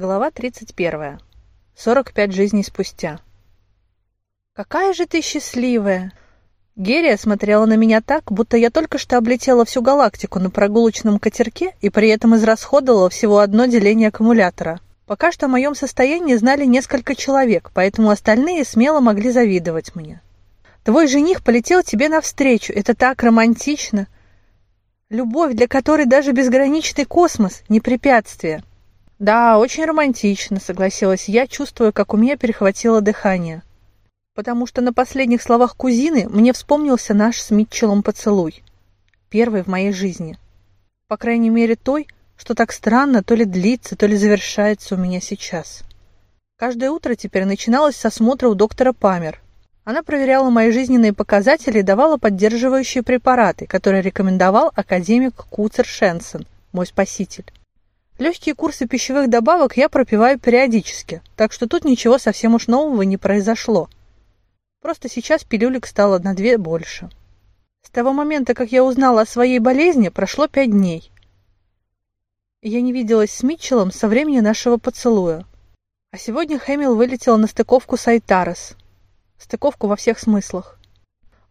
Глава 31. 45 жизней спустя. «Какая же ты счастливая!» Герия смотрела на меня так, будто я только что облетела всю галактику на прогулочном катерке и при этом израсходовала всего одно деление аккумулятора. Пока что о моем состоянии знали несколько человек, поэтому остальные смело могли завидовать мне. «Твой жених полетел тебе навстречу, это так романтично!» Любовь, для которой даже безграничный космос – не препятствие. «Да, очень романтично», — согласилась я, чувствуя, как у меня перехватило дыхание. Потому что на последних словах кузины мне вспомнился наш с Митчеллом поцелуй. Первый в моей жизни. По крайней мере, той, что так странно то ли длится, то ли завершается у меня сейчас. Каждое утро теперь начиналось с осмотра у доктора Памер. Она проверяла мои жизненные показатели и давала поддерживающие препараты, которые рекомендовал академик Куцер Шенсен, мой спаситель. Легкие курсы пищевых добавок я пропиваю периодически, так что тут ничего совсем уж нового не произошло. Просто сейчас пилюлек стало на две больше. С того момента, как я узнала о своей болезни, прошло пять дней. Я не виделась с Митчеллом со времени нашего поцелуя. А сегодня Хэмилл вылетел на стыковку с Айтарес. Стыковку во всех смыслах.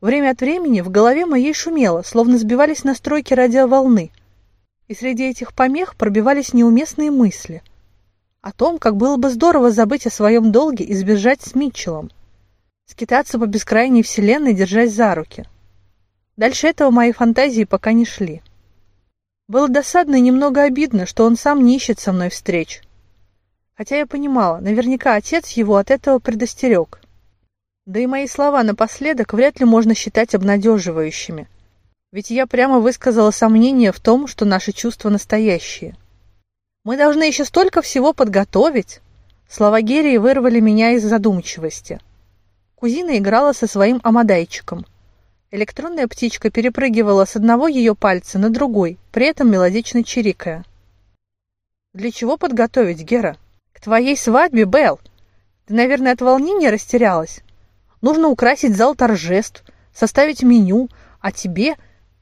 Время от времени в голове моей шумело, словно сбивались настройки радиоволны – и среди этих помех пробивались неуместные мысли о том, как было бы здорово забыть о своем долге и сбежать с Митчеллом, скитаться по бескрайней вселенной, держась за руки. Дальше этого мои фантазии пока не шли. Было досадно и немного обидно, что он сам не ищет со мной встреч. Хотя я понимала, наверняка отец его от этого предостерег. Да и мои слова напоследок вряд ли можно считать обнадеживающими – ведь я прямо высказала сомнение в том, что наши чувства настоящие. Мы должны еще столько всего подготовить. Слова Герии вырвали меня из задумчивости. Кузина играла со своим амадайчиком. Электронная птичка перепрыгивала с одного ее пальца на другой, при этом мелодично чирикая. «Для чего подготовить, Гера? К твоей свадьбе, Белл? Ты, наверное, от волнения растерялась? Нужно украсить зал торжеств, составить меню, а тебе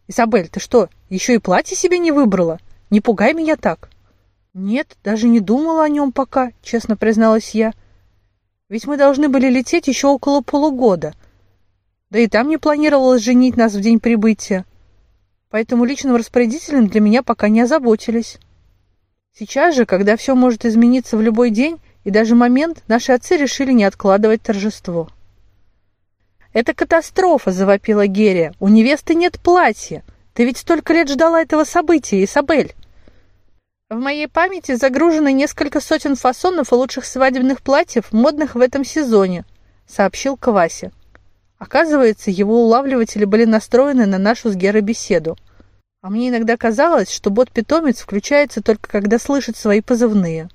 «Изабель, ты что, еще и платье себе не выбрала? Не пугай меня так!» «Нет, даже не думала о нем пока», — честно призналась я. «Ведь мы должны были лететь еще около полугода. Да и там не планировалось женить нас в день прибытия. Поэтому личным распорядителем для меня пока не озаботились. Сейчас же, когда все может измениться в любой день и даже момент, наши отцы решили не откладывать торжество». «Это катастрофа!» – завопила Герия. «У невесты нет платья! Ты ведь столько лет ждала этого события, Исабель!» В моей памяти загружено несколько сотен фасонов и лучших свадебных платьев, модных в этом сезоне, сообщил Кваси. Оказывается, его улавливатели были настроены на нашу с Герой беседу. А мне иногда казалось, что бот-питомец включается только когда слышит свои позывные.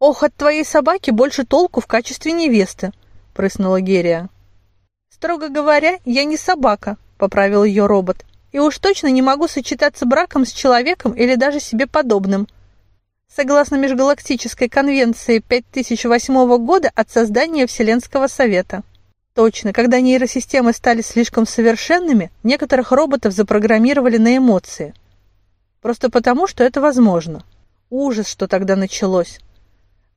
«Ох, от твоей собаки больше толку в качестве невесты», — прыснула Герия. «Строго говоря, я не собака», — поправил ее робот. «И уж точно не могу сочетаться браком с человеком или даже себе подобным. Согласно Межгалактической конвенции 5008 года от создания Вселенского Совета. Точно, когда нейросистемы стали слишком совершенными, некоторых роботов запрограммировали на эмоции. Просто потому, что это возможно. Ужас, что тогда началось.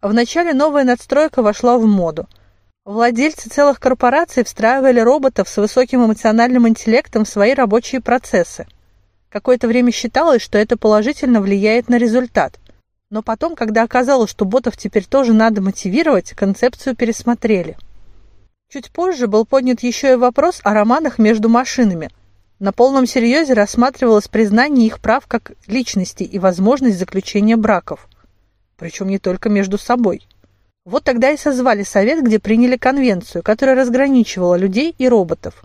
Вначале новая надстройка вошла в моду — Владельцы целых корпораций встраивали роботов с высоким эмоциональным интеллектом в свои рабочие процессы. Какое-то время считалось, что это положительно влияет на результат. Но потом, когда оказалось, что ботов теперь тоже надо мотивировать, концепцию пересмотрели. Чуть позже был поднят еще и вопрос о романах между машинами. На полном серьезе рассматривалось признание их прав как личности и возможность заключения браков. Причем не только между собой. Вот тогда и созвали совет, где приняли конвенцию, которая разграничивала людей и роботов.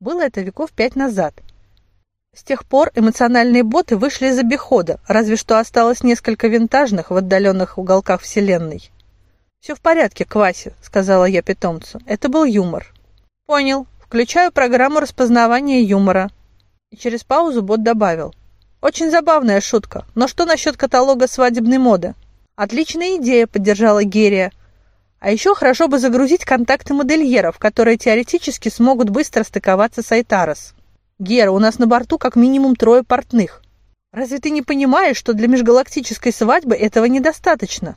Было это веков пять назад. С тех пор эмоциональные боты вышли из обихода, разве что осталось несколько винтажных в отдаленных уголках Вселенной. «Все в порядке, Кваси», — сказала я питомцу. Это был юмор. «Понял. Включаю программу распознавания юмора». И через паузу бот добавил. «Очень забавная шутка. Но что насчет каталога свадебной моды?» «Отличная идея», — поддержала Герия. А еще хорошо бы загрузить контакты модельеров, которые теоретически смогут быстро стыковаться с Айтарос. Гера, у нас на борту как минимум трое портных. Разве ты не понимаешь, что для межгалактической свадьбы этого недостаточно?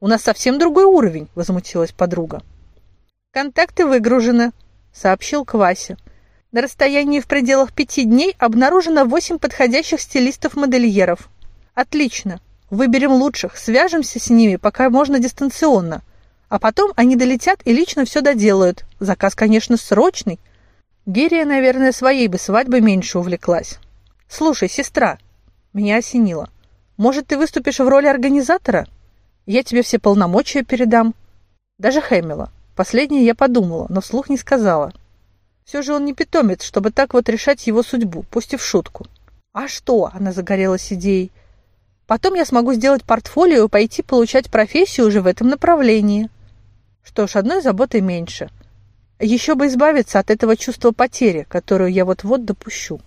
У нас совсем другой уровень, возмутилась подруга. Контакты выгружены, сообщил Квася. На расстоянии в пределах пяти дней обнаружено восемь подходящих стилистов-модельеров. Отлично. Выберем лучших, свяжемся с ними, пока можно дистанционно. А потом они долетят и лично все доделают. Заказ, конечно, срочный. Герия, наверное, своей бы свадьбой меньше увлеклась. Слушай, сестра, меня осенило. Может, ты выступишь в роли организатора? Я тебе все полномочия передам. Даже Хэмилла. Последнее я подумала, но вслух не сказала. Все же он не питомец, чтобы так вот решать его судьбу, пусть и в шутку. А что? Она загорелась идеей. Потом я смогу сделать портфолио и пойти получать профессию уже в этом направлении. Что ж, одной заботы меньше. Еще бы избавиться от этого чувства потери, которую я вот-вот допущу.